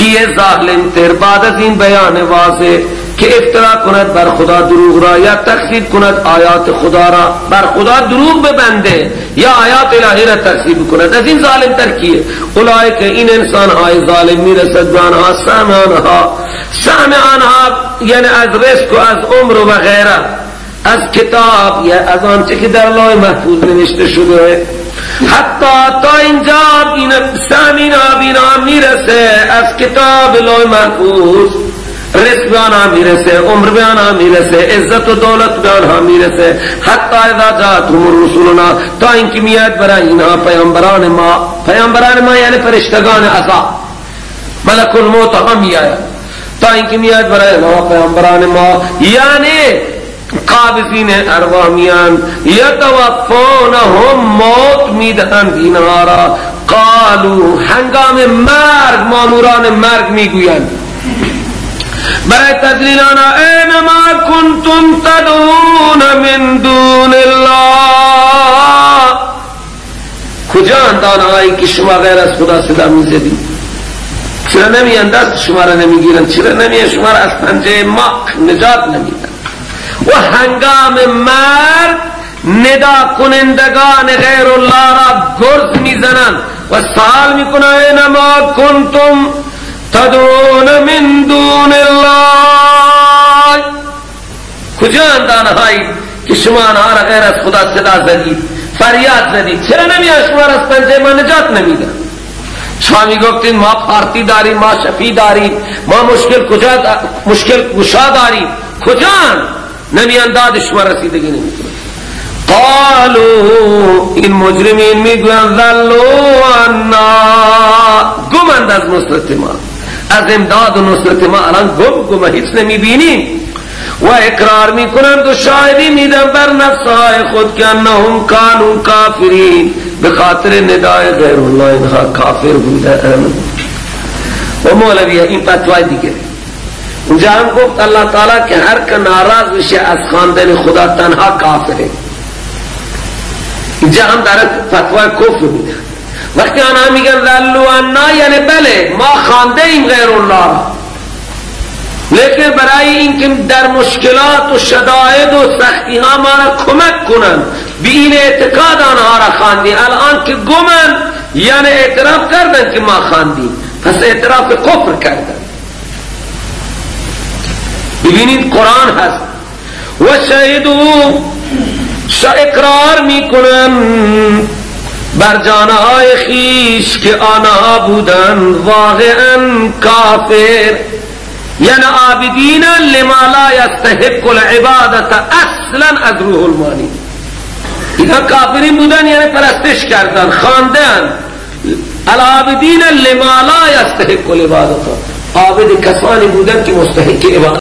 کیه ظالم تر بعد از این بیان واضح که افترا کند بر خدا دروغ را یا تکذیب کند آیات خدا را بر خدا دروغ ببنده یا آیات الهی را تکذیب کند. از این ظالم تر کیه؟ اولای که این انسان های ظالم می‌رسد به آنها سمعانها سمعانها یعنی از رزق و از عمر و غیره از کتاب یا از آنچه که در لوح محفوظ نوشته شده. حتی تا اینجا این سامین آبینا میرسه، از کتاب لوح محفوظ. رزق به آنها میرسه عمر به آنها میرسه، عزت و دولت به آنها میرسه. حتی اذا جاتهم رسولنا تا اینکه میاد برای اینها پیامبران ما پیامبران ما یعنی فرشتگان عذاب ملک الموت هم میآید تا اینکه میاد برای اینها پیامبران ما یعنی قابضین ارواح میان یتوفونهم موت می‌دهند اینها را قالو هنگام مرگ ماموران مرگ می‌گویند. برای تدلیل آنا اینما کنتم تدعون من دون الله. کجا اندان آئی که شما غیر از خدا صدا می‌زدی چرا نمی اندست شما را نمی‌گیرن چرا نمی شما را از پنجه ما نجات نمیدن و هنگام مرد ندا کنندگان غیر الله را گرز میزنن و سال میکنن اینما کنتم تدعون من دون الله کجا اندان هایی که شما آنها را غیر از خدا صدا زدید، فریاد زدید؟ چرا نمیان شما را از پنجه ما نجات نمیدن؟ شما میگفتین ما پارتی داریم، ما شفی داریم، ما مشکل کجا مشکل گشا داریم. کجا نمیان داد شما رسیدگی نمیکنه. قالو این مجرمین می‌گوین ذلو انا گمند از نصرت ما. از امداد و نصرت ما الان گم گم هیچ نمی‌بینیم. و اقرار می‌کنند و شاهدی میدن بر نفسهای خود که انهم کانون کافرین. به خاطر ندای غیر الله اینها کافر بودن. و مولویه این فتوای دیگه. اونجا هم گفت اللہ تعالی که هر که ناراض بشه از خواندن خدا تنها کافره. اینجا هم داره فتوای کفر میده وقتی آنها میگن ذلو انا یعنی بله ما خانده ایم غیر الله. لیکن برای اینکه در مشکلات و شدائد و سختی ها ما را کمک کنند بی این اعتقاد آنها را خاندی الان که گمن یعنی اعتراف کردن که ما خاندیم پس اعتراف کفر کردن ببینید قرآن هست. و شهدو اقرار می‌کنن بر جانهای خیش که آنها بودن واقعا کافر. یعنی عابدین لما لا یستحق العبادت اصلا از روح المانی. اینها کافرین بودن یعنی پرستش کردن خواندن. العابدین لما لا یستحق العبادت عابد کسانی بودن که مستحق عبادت